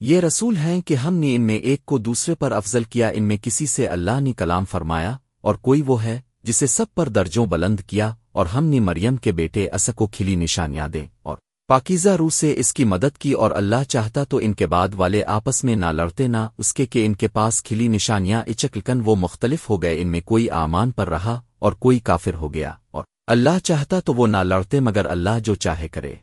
یہ رسول ہیں کہ ہم نے ان میں ایک کو دوسرے پر افضل کیا، ان میں کسی سے اللہ نے کلام فرمایا اور کوئی وہ ہے جسے سب پر درجوں بلند کیا اور ہم نے مریم کے بیٹے اسک کو کھلی نشانیاں دیں۔ اور پاکیزہ روح سے اس کی مدد کی اور اللہ چاہتا تو ان کے بعد والے آپس میں نہ لڑتے نہ اس کے کہ ان کے پاس کھلی نشانیاں اچکلکن وہ مختلف ہو گئے، ان میں کوئی آمان پر رہا اور کوئی کافر ہو گیا۔ اور اللہ چاہتا تو وہ نہ لڑتے مگر اللہ جو چاہے کرے۔